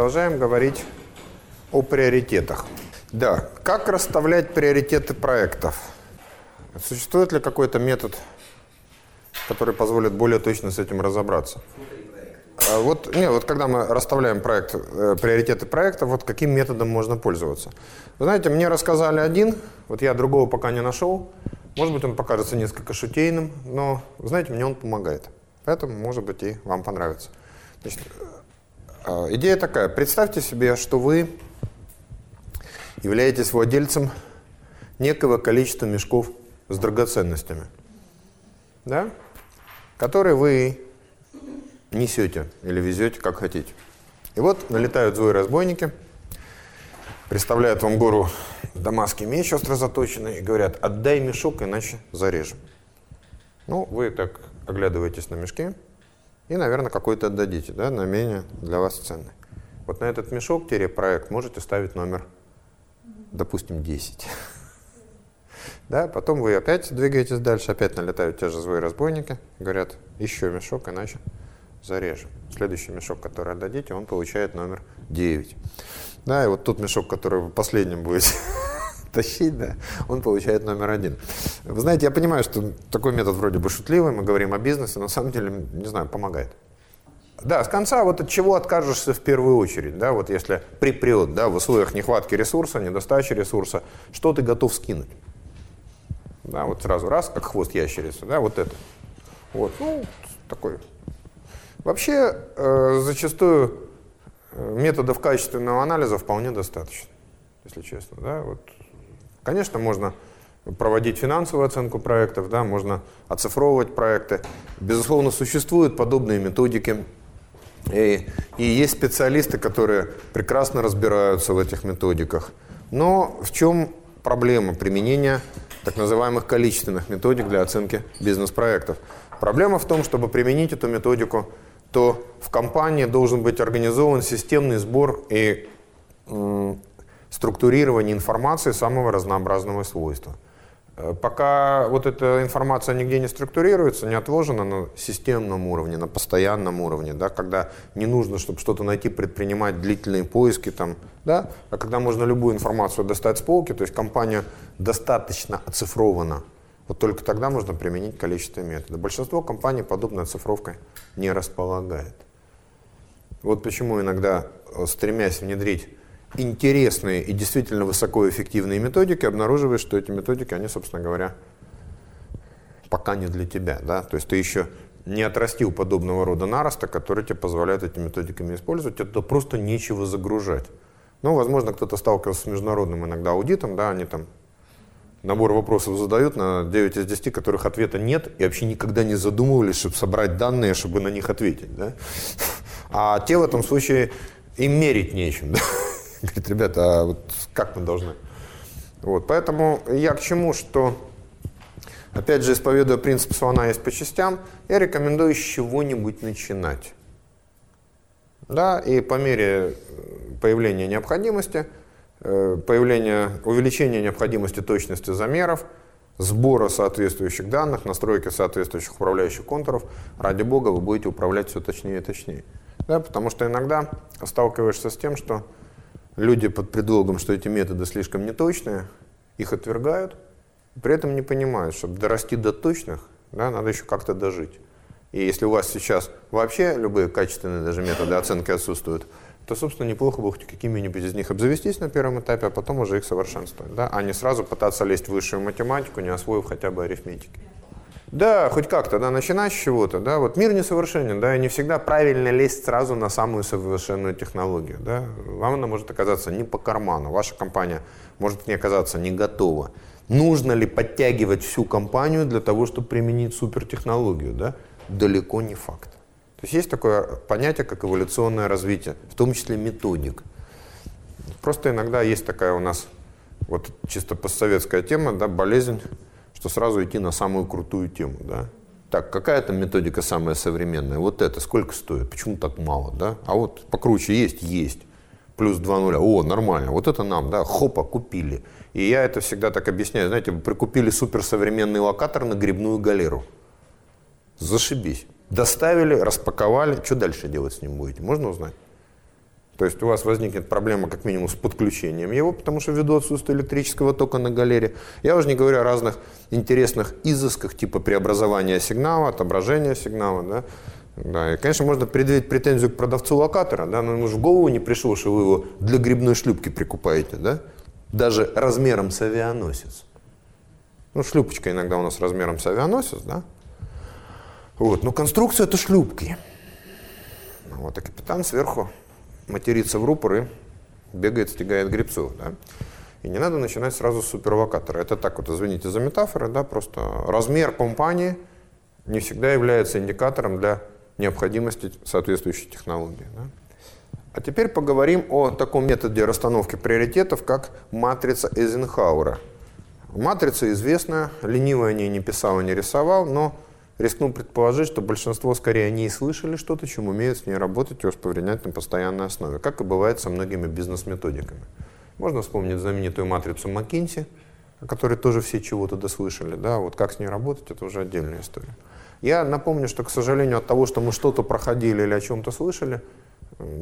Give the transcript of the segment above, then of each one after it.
Продолжаем говорить о приоритетах. Да, как расставлять приоритеты проектов? Существует ли какой-то метод, который позволит более точно с этим разобраться? А вот, не, вот когда мы расставляем проект, э, приоритеты проекта, вот каким методом можно пользоваться? Вы знаете, мне рассказали один, вот я другого пока не нашел. Может быть, он покажется несколько шутейным, но, знаете, мне он помогает. Поэтому, может быть, и вам понравится. Значит, идея такая. Представьте себе, что вы являетесь владельцем некого количества мешков с драгоценностями, да? которые вы несете или везете, как хотите. И вот налетают злые разбойники, представляют вам гору дамасский меч остро заточенный и говорят, отдай мешок, иначе зарежем. Ну, вы так оглядываетесь на мешки и, наверное, какой-то отдадите, да, на менее для вас ценный. Вот на этот мешок-проект можете ставить номер, допустим, 10. Да, потом вы опять двигаетесь дальше, опять налетают те же злые разбойники, говорят, еще мешок, иначе зарежем. Следующий мешок, который отдадите, он получает номер 9. Да, и вот тот мешок, который вы последним будете тащить, да, он получает номер один. Вы знаете, я понимаю, что такой метод вроде бы шутливый, мы говорим о бизнесе, но на самом деле, не знаю, помогает. Да, с конца вот от чего откажешься в первую очередь, да, вот если припрет, да, в условиях нехватки ресурса, недостачи ресурса, что ты готов скинуть? Да, вот сразу раз, как хвост ящерицы, да, вот это. Вот, ну, такой Вообще, э, зачастую э, методов качественного анализа вполне достаточно, если честно. Да? Вот, конечно, можно проводить финансовую оценку проектов, да, можно оцифровывать проекты. Безусловно, существуют подобные методики. И, и есть специалисты, которые прекрасно разбираются в этих методиках. Но в чем проблема применения так называемых количественных методик для оценки бизнес-проектов? Проблема в том, чтобы применить эту методику то в компании должен быть организован системный сбор и структурирование информации самого разнообразного свойства. Э, пока вот эта информация нигде не структурируется, не отложена на системном уровне, на постоянном уровне, да, когда не нужно, чтобы что-то найти, предпринимать длительные поиски, там, да, а когда можно любую информацию достать с полки, то есть компания достаточно оцифрована, вот только тогда можно применить количество методов. Большинство компаний подобной оцифровкой не располагает. Вот почему иногда, э, стремясь внедрить интересные и действительно высокоэффективные методики, обнаруживаешь, что эти методики, они, собственно говоря, пока не для тебя. Да? То есть ты еще не отрастил подобного рода нароста, который тебе позволяет этими методиками использовать, это просто нечего загружать. Ну, возможно, кто-то сталкивался с международным иногда аудитом, да, они там набор вопросов задают на 9 из 10, которых ответа нет, и вообще никогда не задумывались, чтобы собрать данные, чтобы на них ответить. Да? А те в этом случае им мерить нечем. Да? Говорит, ребята, а вот как мы должны? Вот, поэтому я к чему, что, опять же, исповедуя принцип слона есть по частям, я рекомендую с чего-нибудь начинать. Да, и по мере появления необходимости – Э, появление, увеличение необходимости точности замеров, сбора соответствующих данных, настройки соответствующих управляющих контуров, ради бога, вы будете управлять все точнее и точнее. Да, потому что иногда сталкиваешься с тем, что люди под предлогом, что эти методы слишком неточные, их отвергают, при этом не понимают, чтобы дорасти до точных, да, надо еще как-то дожить. И если у вас сейчас вообще любые качественные даже методы оценки отсутствуют, то, собственно, неплохо бы хоть какими-нибудь из них обзавестись на первом этапе, а потом уже их совершенствовать, да, а не сразу пытаться лезть в высшую математику, не освоив хотя бы арифметики. Да, хоть как-то, да, начинать с чего-то, да, вот мир несовершенен, да, и не всегда правильно лезть сразу на самую совершенную технологию, да, вам она может оказаться не по карману, ваша компания может не оказаться не готова. Нужно ли подтягивать всю компанию для того, чтобы применить супертехнологию, да, далеко не факт. То есть есть такое понятие, как эволюционное развитие, в том числе методик. Просто иногда есть такая у нас вот чисто постсоветская тема, да, болезнь, что сразу идти на самую крутую тему, да. Так, какая там методика самая современная? Вот это, сколько стоит? Почему так мало, да? А вот покруче есть? Есть. Плюс 2 нуля. О, нормально. Вот это нам, да, хопа, купили. И я это всегда так объясняю. Знаете, вы прикупили суперсовременный локатор на грибную галеру. Зашибись. Доставили, распаковали. Что дальше делать с ним будете? Можно узнать? То есть у вас возникнет проблема как минимум с подключением его, потому что ввиду отсутствия электрического тока на галере. Я уже не говорю о разных интересных изысках, типа преобразования сигнала, отображения сигнала. Да? Да, и, конечно, можно предъявить претензию к продавцу локатора, да, но ему же в голову не пришло, что вы его для грибной шлюпки прикупаете, да? Даже размером с авианосец. Ну, шлюпочка иногда у нас размером с авианосец, да? Вот, но конструкция это шлюпки. Вот, а капитан сверху матерится в рупор и бегает, стегает грибцов. Да? И не надо начинать сразу с супервокатора. Это так вот, извините за метафоры, да, просто размер компании не всегда является индикатором для необходимости соответствующей технологии. Да? А теперь поговорим о таком методе расстановки приоритетов, как матрица Эйзенхауэра. Матрица известная, ленивая о ней не писал и не рисовал, но рискну предположить, что большинство скорее не слышали что-то, чем умеют с ней работать и воспринимать на постоянной основе, как и бывает со многими бизнес-методиками. Можно вспомнить знаменитую матрицу Маккинси, о которой тоже все чего-то дослышали. Да? Вот как с ней работать, это уже отдельная история. Я напомню, что, к сожалению, от того, что мы что-то проходили или о чем-то слышали,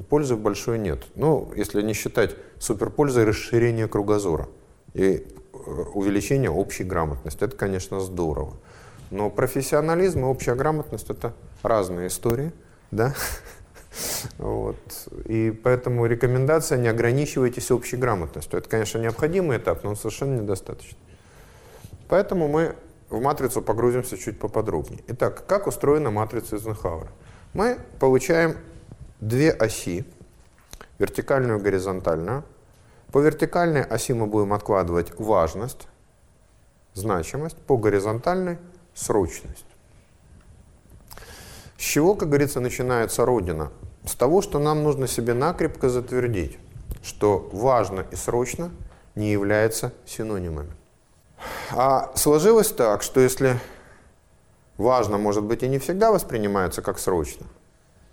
пользы большой нет. Ну, если не считать суперпользой расширения кругозора и э, увеличения общей грамотности. Это, конечно, здорово. Но профессионализм и общая грамотность – это разные истории, да? Вот. И поэтому рекомендация не ограничивайтесь общей грамотностью. Это, конечно, необходимый этап, но он совершенно недостаточно. Поэтому мы в матрицу погрузимся чуть поподробнее. Итак, как устроена матрица Эйзенхауэра? Мы получаем две оси, вертикальную и горизонтальную. По вертикальной оси мы будем откладывать важность, значимость, по горизонтальной срочность. С чего, как говорится, начинается Родина? С того, что нам нужно себе накрепко затвердить, что важно и срочно не являются синонимами. А сложилось так, что если важно, может быть, и не всегда воспринимается как срочно,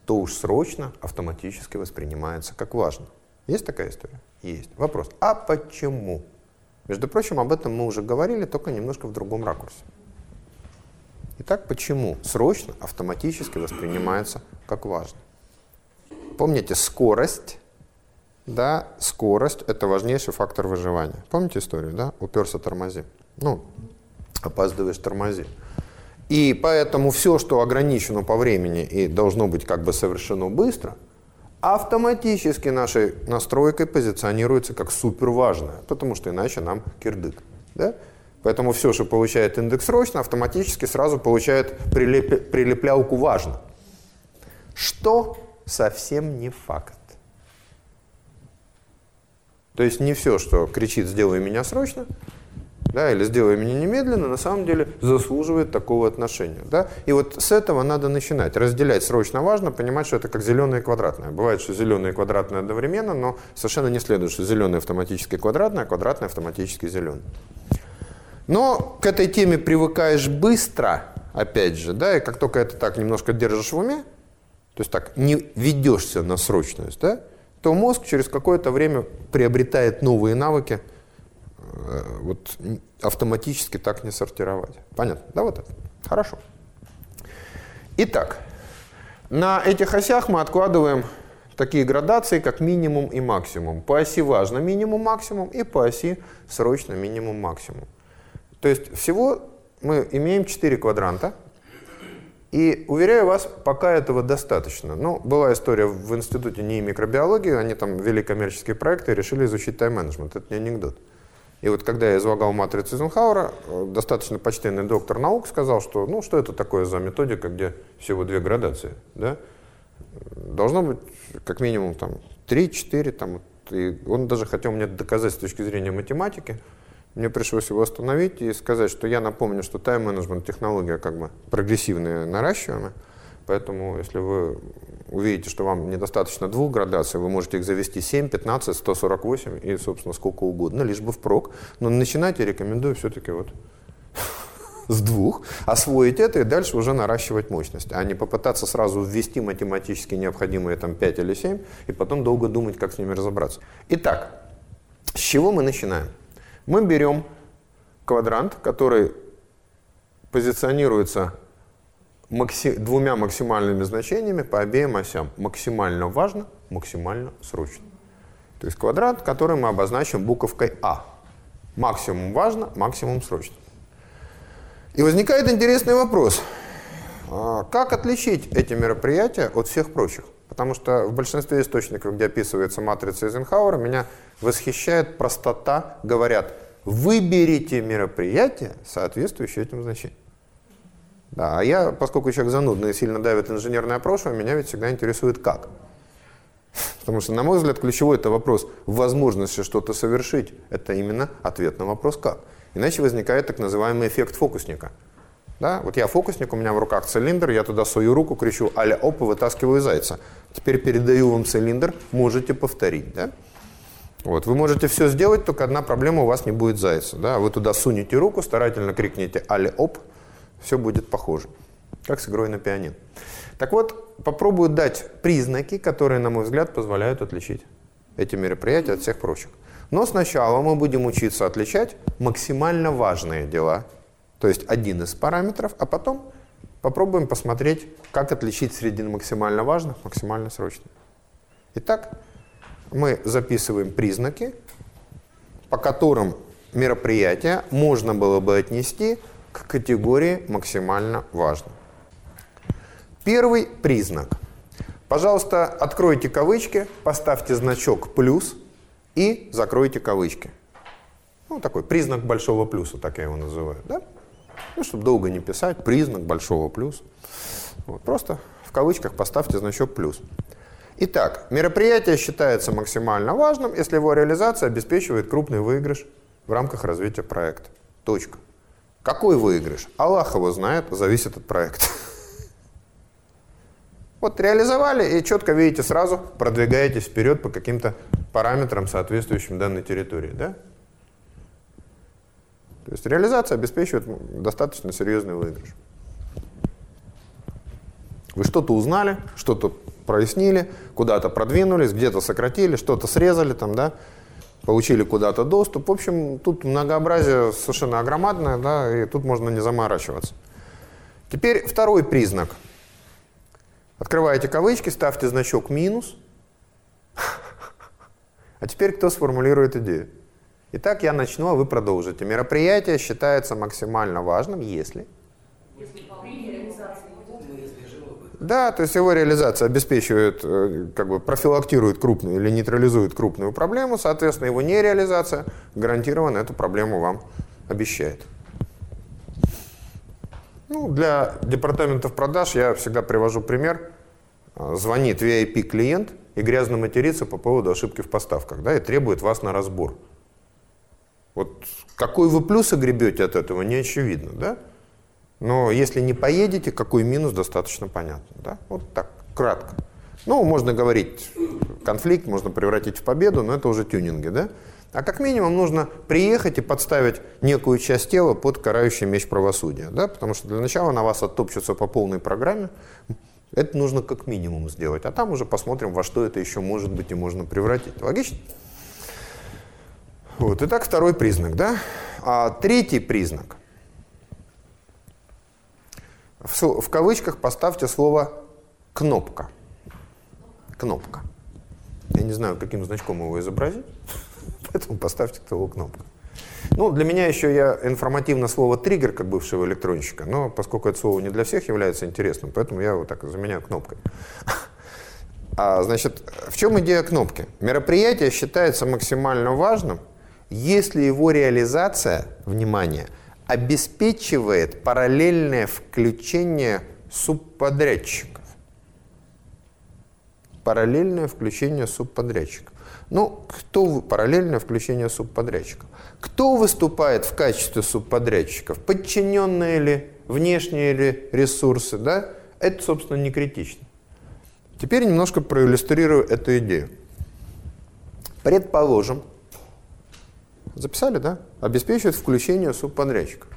то уж срочно автоматически воспринимается как важно. Есть такая история? Есть. Вопрос, а почему? Между прочим, об этом мы уже говорили, только немножко в другом ракурсе. Итак, почему срочно автоматически воспринимается как важно? Помните, скорость, да, скорость – это важнейший фактор выживания. Помните историю, да? Уперся, тормози. Ну, опаздываешь, тормози. И поэтому все, что ограничено по времени и должно быть как бы совершено быстро, автоматически нашей настройкой позиционируется как супер важное, потому что иначе нам кирдык. Да? Поэтому все, что получает индекс срочно, автоматически сразу получает прилеп... прилеплялку важно. Что совсем не факт. То есть не все, что кричит «сделай меня срочно», да, или «сделай меня немедленно», на самом деле заслуживает такого отношения. Да? И вот с этого надо начинать. Разделять срочно важно, понимать, что это как зеленое и квадратное. Бывает, что зеленое и квадратное одновременно, но совершенно не следует, что зеленое автоматически квадратное, а квадратное автоматически зеленое. Но к этой теме привыкаешь быстро, опять же, да, и как только это так немножко держишь в уме, то есть так не ведешься на срочность, да, то мозг через какое-то время приобретает новые навыки, э, вот автоматически так не сортировать. Понятно? Да, вот это. Хорошо. Итак, на этих осях мы откладываем такие градации, как минимум и максимум. По оси важно минимум-максимум и по оси срочно минимум-максимум. То есть всего мы имеем 4 квадранта. И уверяю вас, пока этого достаточно. Ну, была история в институте НИИ микробиологии, они там вели коммерческие проекты и решили изучить тайм-менеджмент. Это не анекдот. И вот когда я излагал матрицу Эйзенхауэра, э, достаточно почтенный доктор наук сказал, что ну что это такое за методика, где всего две градации, да? Должно быть как минимум там 3-4, там, и он даже хотел мне доказать с точки зрения математики, мне пришлось его остановить и сказать, что я напомню, что тайм-менеджмент технология как бы прогрессивная, наращиваемая. Поэтому, если вы увидите, что вам недостаточно двух градаций, вы можете их завести 7, 15, 148 и, собственно, сколько угодно, лишь бы впрок. Но начинать я рекомендую все-таки вот с двух, освоить это и дальше уже наращивать мощность, а не попытаться сразу ввести математически необходимые там 5 или 7 и потом долго думать, как с ними разобраться. Итак, с чего мы начинаем? Мы берем квадрант, который позиционируется макси двумя максимальными значениями по обеим осям. Максимально важно, максимально срочно. То есть квадрат, который мы обозначим буковкой А. Максимум важно, максимум срочно. И возникает интересный вопрос. А как отличить эти мероприятия от всех прочих? Потому что в большинстве источников, где описывается матрица Эйзенхауэра, меня восхищает простота. Говорят, выберите мероприятие, соответствующее этим значениям. Да, а я, поскольку человек занудный и сильно давит инженерное прошлое, меня ведь всегда интересует как. Потому что, на мой взгляд, ключевой это вопрос возможности что-то совершить. Это именно ответ на вопрос как. Иначе возникает так называемый эффект фокусника. Да? Вот я фокусник, у меня в руках цилиндр, я туда свою руку, кричу аля оп и вытаскиваю зайца. Теперь передаю вам цилиндр, можете повторить. Да? Вот, вы можете все сделать, только одна проблема, у вас не будет зайца. Да? Вы туда сунете руку, старательно крикните аля оп, все будет похоже. Как с игрой на пианино. Так вот, попробую дать признаки, которые, на мой взгляд, позволяют отличить эти мероприятия от всех прочих. Но сначала мы будем учиться отличать максимально важные дела, то есть один из параметров, а потом попробуем посмотреть, как отличить среди максимально важных, максимально срочных. Итак, мы записываем признаки, по которым мероприятие можно было бы отнести к категории максимально важно. Первый признак. Пожалуйста, откройте кавычки, поставьте значок «плюс» и закройте кавычки. Ну, такой признак большого плюса, так я его называю. Да? Ну, чтобы долго не писать, признак большого плюса. Вот, просто в кавычках поставьте значок «плюс». Итак, мероприятие считается максимально важным, если его реализация обеспечивает крупный выигрыш в рамках развития проекта. Точка. Какой выигрыш? Аллах его знает, зависит от проекта. Вот реализовали и четко видите сразу, продвигаетесь вперед по каким-то параметрам, соответствующим данной территории. Да? То есть реализация обеспечивает достаточно серьезный выигрыш. Вы что-то узнали, что-то прояснили, куда-то продвинулись, где-то сократили, что-то срезали, там, да, получили куда-то доступ. В общем, тут многообразие совершенно огромадное, да, и тут можно не заморачиваться. Теперь второй признак – Открываете кавычки, ставьте значок минус. А теперь кто сформулирует идею? Итак, я начну, а вы продолжите. Мероприятие считается максимально важным, если... Да, то есть его реализация обеспечивает, э, как бы профилактирует крупную или нейтрализует крупную проблему, соответственно, его нереализация гарантированно эту проблему вам обещает. Ну, для департаментов продаж я всегда привожу пример. А, звонит VIP-клиент и грязно матерится по поводу ошибки в поставках, да, и требует вас на разбор. Вот какой вы плюс огребете от этого, не очевидно, да? Но если не поедете, какой минус, достаточно понятно, да? Вот так, кратко. Ну, можно говорить конфликт, можно превратить в победу, но это уже тюнинги, да? А как минимум нужно приехать и подставить некую часть тела под карающий меч правосудия. Да? Потому что для начала на вас оттопчутся по полной программе. Это нужно как минимум сделать. А там уже посмотрим, во что это еще может быть и можно превратить. Логично? Вот. Итак, второй признак. Да? А третий признак. В, в кавычках поставьте слово «кнопка». Кнопка. Я не знаю, каким значком его изобразить. Поэтому поставьте того кнопку. Ну, для меня еще я информативно слово «триггер», как бывшего электронщика, но поскольку это слово не для всех является интересным, поэтому я его так заменяю кнопкой. А, значит, в чем идея кнопки? Мероприятие считается максимально важным, если его реализация, внимание, обеспечивает параллельное включение субподрядчиков. Параллельное включение субподрядчиков. Ну, кто параллельное включение субподрядчиков? Кто выступает в качестве субподрядчиков? Подчиненные ли, внешние ли ресурсы? Да? Это, собственно, не критично. Теперь немножко проиллюстрирую эту идею. Предположим, записали, да? Обеспечивает включение субподрядчиков.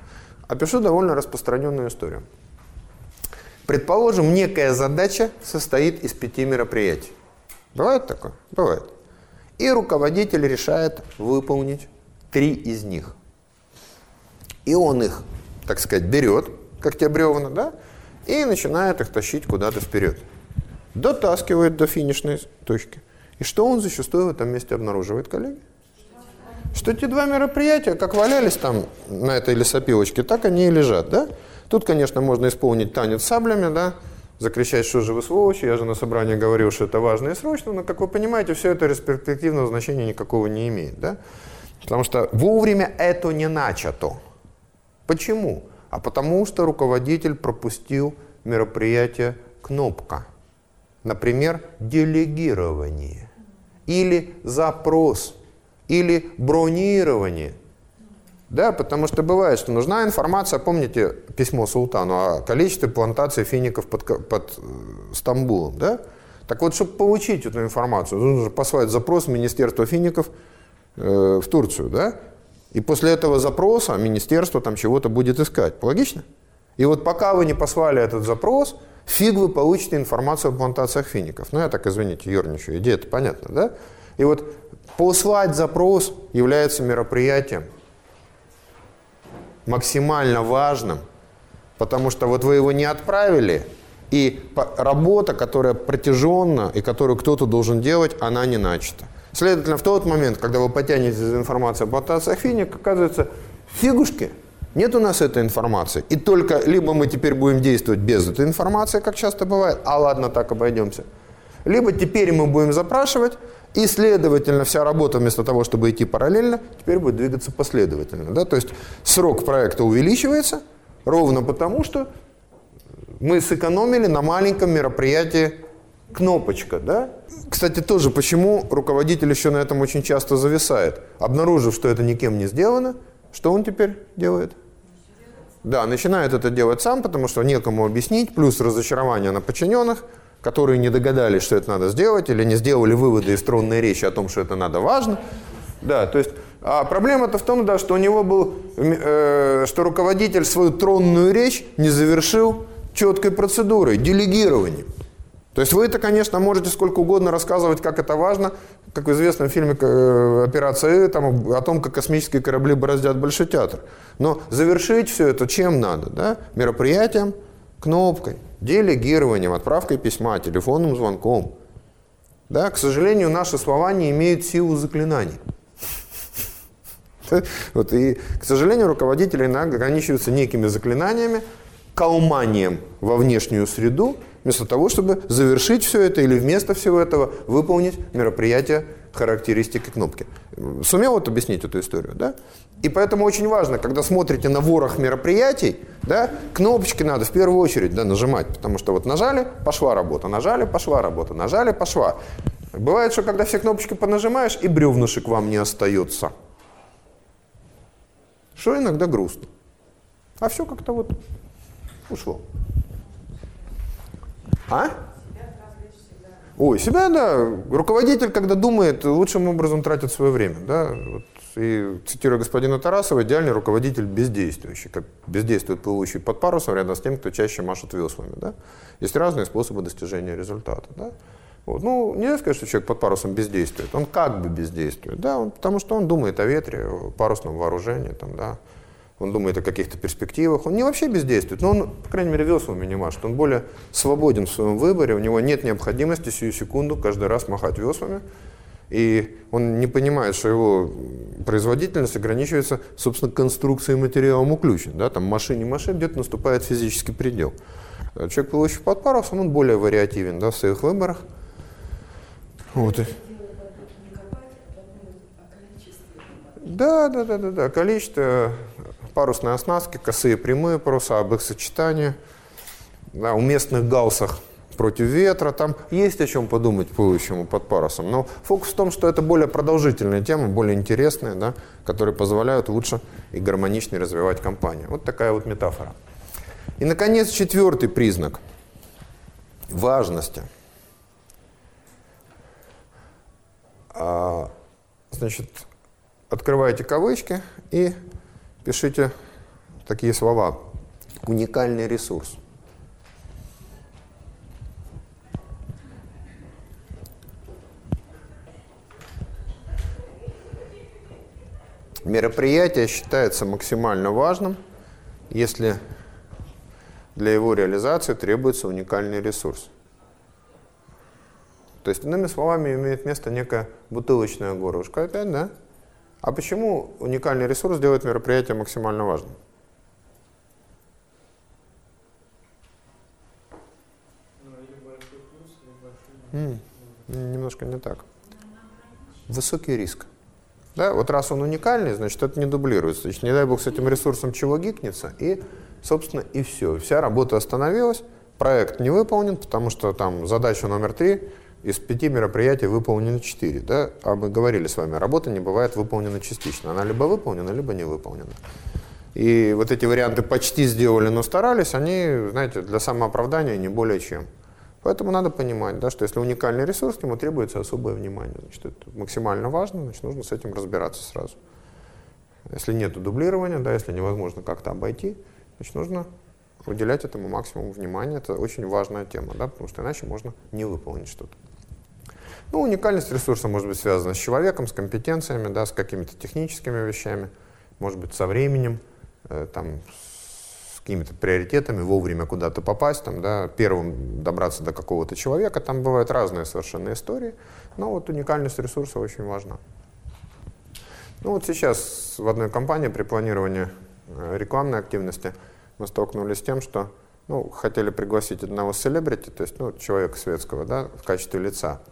Опишу довольно распространенную историю. Предположим, некая задача состоит из пяти мероприятий. Бывает такое? Бывает. И руководитель решает выполнить три из них. И он их, так сказать, берет, как те бревна, да, и начинает их тащить куда-то вперед. Дотаскивает до финишной точки. И что он зачастую в этом месте обнаруживает, коллеги? Что те два мероприятия, как валялись там на этой лесопилочке, так они и лежат, да? Тут, конечно, можно исполнить танец саблями, да, закричать, что же вы сволочи, я же на собрании говорил, что это важно и срочно, но, как вы понимаете, все это респективного значения никакого не имеет, да? Потому что вовремя это не начато. Почему? А потому что руководитель пропустил мероприятие кнопка. Например, делегирование или запрос или бронирование. Да, потому что бывает, что нужна информация, помните письмо султану о количестве плантаций фиников под, под э, Стамбулом, да? Так вот, чтобы получить эту информацию, нужно послать запрос в фиников э, в Турцию, да? И после этого запроса министерство там чего-то будет искать. Логично? И вот пока вы не послали этот запрос, фиг вы получите информацию о плантациях фиников. Ну, я так, извините, ерничаю. Идея-то понятна, да? И вот послать запрос является мероприятием максимально важным, потому что вот вы его не отправили, и работа, которая протяженна и которую кто-то должен делать, она не начата. Следовательно, в тот момент, когда вы потянете за информацию о плантациях оказывается, фигушки, нет у нас этой информации. И только либо мы теперь будем действовать без этой информации, как часто бывает, а ладно, так обойдемся, либо теперь мы будем запрашивать, и, следовательно, вся работа вместо того, чтобы идти параллельно, теперь будет двигаться последовательно. Да? То есть срок проекта увеличивается ровно потому, что мы сэкономили на маленьком мероприятии кнопочка. Да? Кстати, тоже почему руководитель еще на этом очень часто зависает. Обнаружив, что это никем не сделано, что он теперь делает? Да, начинает это делать сам, потому что некому объяснить, плюс разочарование на подчиненных – которые не догадались, что это надо сделать, или не сделали выводы из тронной речи о том, что это надо важно. Да, то есть а проблема-то в том, да, что у него был, э, что руководитель свою тронную речь не завершил четкой процедурой, делегированием. То есть вы это, конечно, можете сколько угодно рассказывать, как это важно, как в известном фильме э, «Операция И», там, о том, как космические корабли бороздят Большой театр. Но завершить все это чем надо? Да? Мероприятием, кнопкой делегированием, отправкой письма, телефонным звонком. Да, к сожалению, наши слова не имеют силу заклинаний. Вот, и, к сожалению, руководители ограничиваются некими заклинаниями, калманием во внешнюю среду, вместо того, чтобы завершить все это или вместо всего этого выполнить мероприятие характеристики кнопки. Сумел вот объяснить эту историю, да? И поэтому очень важно, когда смотрите на ворох мероприятий, да, кнопочки надо в первую очередь да, нажимать, потому что вот нажали, пошла работа, нажали, пошла работа, нажали, пошла. Бывает, что когда все кнопочки понажимаешь, и бревнышек вам не остается. Что иногда грустно. А все как-то вот ушло. А? Ой, себя, да. Руководитель, когда думает, лучшим образом тратит свое время. Да? Вот, и цитируя господина Тарасова, идеальный руководитель бездействующий, как бездействует плывущий под парусом рядом с тем, кто чаще машет веслами. Да? Есть разные способы достижения результата. Да? Вот. Ну, нельзя сказать, что человек под парусом бездействует. Он как бы бездействует, да, он, потому что он думает о ветре, о парусном вооружении, там, да, он думает о каких-то перспективах, он не вообще бездействует, но он, по крайней мере, веслами не машет, он более свободен в своем выборе, у него нет необходимости сию секунду каждый раз махать веслами, и он не понимает, что его производительность ограничивается, собственно, конструкцией материалом уключен. Да? Там машине машин где-то наступает физический предел. Человек, плывущий под парусом, он более вариативен да, в своих выборах. Вот. Да, да, да, да, да. Количество парусной оснастки, косые прямые паруса, об их сочетании, да, уместных гаусах против ветра, там есть о чем подумать плывущему под парусом. Но фокус в том, что это более продолжительная тема, более интересная, да, которые позволяют лучше и гармоничнее развивать компанию. Вот такая вот метафора. И, наконец, четвертый признак важности. А, значит, открываете кавычки и пишите такие слова. Уникальный ресурс. Мероприятие считается максимально важным, если для его реализации требуется уникальный ресурс. То есть, иными словами, имеет место некая бутылочная горлышко опять, да? А почему уникальный ресурс делает мероприятие максимально важным? Mm, немножко не так. Высокий риск. Да, вот раз он уникальный, значит, это не дублируется. Значит, не дай бог с этим ресурсом чего гикнется, и, собственно, и все. Вся работа остановилась, проект не выполнен, потому что там задача номер три из пяти мероприятий выполнено четыре. Да? А мы говорили с вами, работа не бывает выполнена частично. Она либо выполнена, либо не выполнена. И вот эти варианты почти сделали, но старались, они, знаете, для самооправдания не более чем. Поэтому надо понимать, да, что если уникальный ресурс, к нему требуется особое внимание. Значит, это максимально важно, значит, нужно с этим разбираться сразу. Если нет дублирования, да, если невозможно как-то обойти, значит, нужно уделять этому максимум внимания. Это очень важная тема, да, потому что иначе можно не выполнить что-то. Ну, уникальность ресурса может быть связана с человеком, с компетенциями, да, с какими-то техническими вещами, может быть, со временем, э, там, с какими-то приоритетами, вовремя куда-то попасть, там, да, первым добраться до какого-то человека. Там бывают разные совершенно истории, но вот уникальность ресурса очень важна. Ну вот сейчас в одной компании при планировании э, рекламной активности мы столкнулись с тем, что ну, хотели пригласить одного селебрити, то есть ну, человека светского, да, в качестве лица.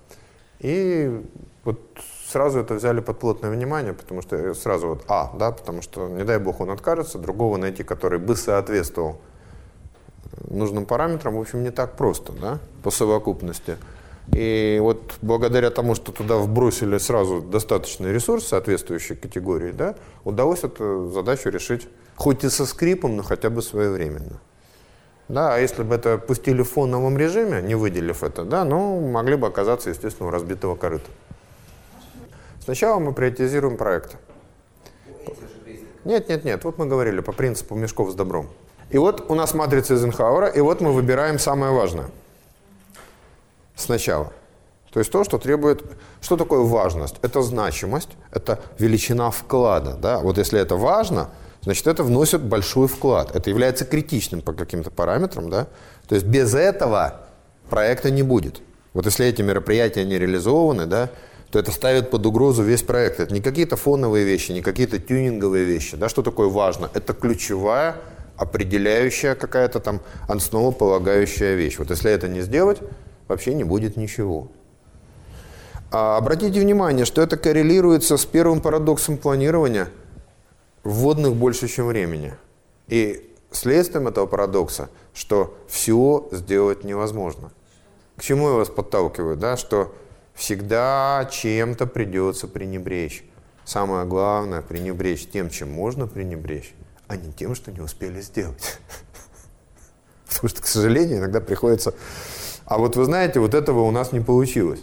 И вот сразу это взяли под плотное внимание, потому что сразу вот, а, да, потому что, не дай бог, он откажется, другого найти, который бы соответствовал нужным параметрам, в общем, не так просто, да, по совокупности. И вот благодаря тому, что туда вбросили сразу достаточный ресурс соответствующей категории, да, удалось эту задачу решить хоть и со скрипом, но хотя бы своевременно. Да, а если бы это пустили в фоновом режиме, не выделив это, да, ну, могли бы оказаться, естественно, у разбитого корыта. Сначала мы приоритизируем проект. Нет, нет, нет, вот мы говорили по принципу мешков с добром. И вот у нас матрица Эйзенхауэра, и вот мы выбираем самое важное. Сначала. То есть то, что требует... Что такое важность? Это значимость, это величина вклада. Да? Вот если это важно, значит, это вносит большой вклад. Это является критичным по каким-то параметрам, да? То есть без этого проекта не будет. Вот если эти мероприятия не реализованы, да, то это ставит под угрозу весь проект. Это не какие-то фоновые вещи, не какие-то тюнинговые вещи. Да? Что такое важно? Это ключевая, определяющая какая-то там основополагающая вещь. Вот если это не сделать, вообще не будет ничего. А обратите внимание, что это коррелируется с первым парадоксом планирования – вводных больше, чем времени. И следствием этого парадокса, что все сделать невозможно. К чему я вас подталкиваю? Да? Что всегда чем-то придется пренебречь. Самое главное – пренебречь тем, чем можно пренебречь, а не тем, что не успели сделать. Потому что, к сожалению, иногда приходится... А вот вы знаете, вот этого у нас не получилось.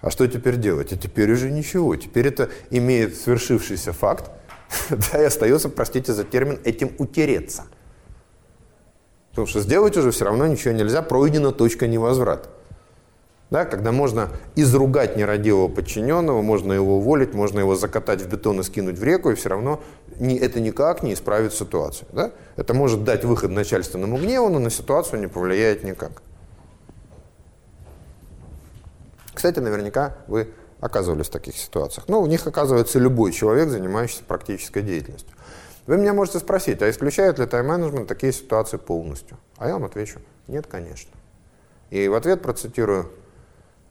А что теперь делать? А теперь уже ничего. Теперь это имеет свершившийся факт, да, и остается, простите за термин, этим утереться. Потому что сделать уже все равно ничего нельзя, пройдена точка невозврата. Да, когда можно изругать нерадивого подчиненного, можно его уволить, можно его закатать в бетон и скинуть в реку, и все равно не, это никак не исправит ситуацию. Да? Это может дать выход начальственному гневу, но на ситуацию не повлияет никак. Кстати, наверняка вы оказывались в таких ситуациях. Ну, в них оказывается любой человек, занимающийся практической деятельностью. Вы меня можете спросить, а исключает ли тайм-менеджмент такие ситуации полностью? А я вам отвечу, нет, конечно. И в ответ процитирую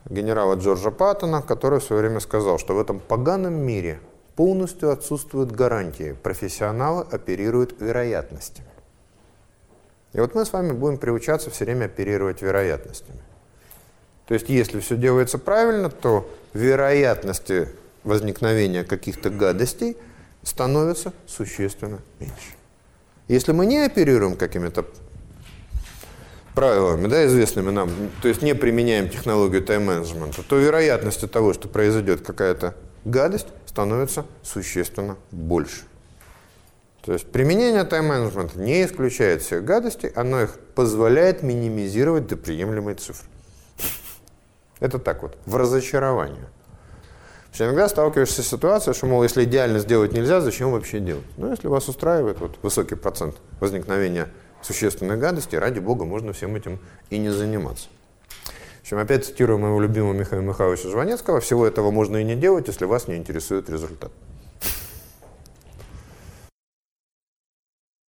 генерала Джорджа Паттона, который в свое время сказал, что в этом поганом мире полностью отсутствуют гарантии. Профессионалы оперируют вероятностями. И вот мы с вами будем приучаться все время оперировать вероятностями. То есть, если все делается правильно, то вероятности возникновения каких-то гадостей становится существенно меньше. Если мы не оперируем какими-то правилами, да, известными нам, то есть не применяем технологию тайм-менеджмента, то вероятности того, что произойдет какая-то гадость, становится существенно больше. То есть применение тайм-менеджмента не исключает всех гадостей, оно их позволяет минимизировать до приемлемой цифры. Это так вот, в разочарование. Что иногда сталкиваешься с ситуацией, что, мол, если идеально сделать нельзя, зачем вообще делать? Ну, если вас устраивает вот, высокий процент возникновения существенной гадости, ради бога, можно всем этим и не заниматься. общем, опять цитирую моего любимого Михаила Михайловича Жванецкого, всего этого можно и не делать, если вас не интересует результат.